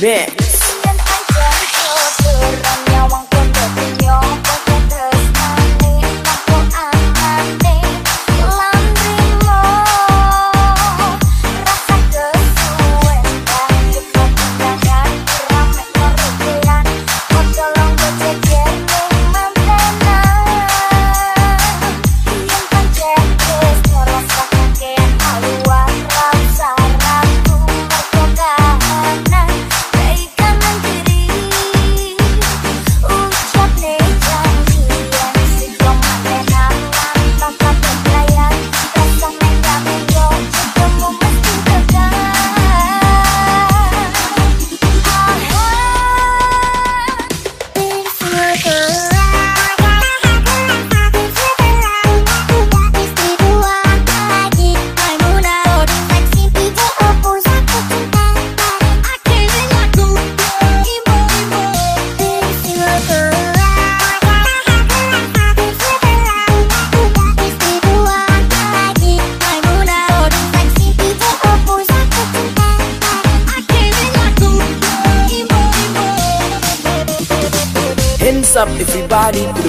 Opus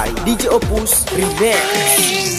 by DJ Opus Remix.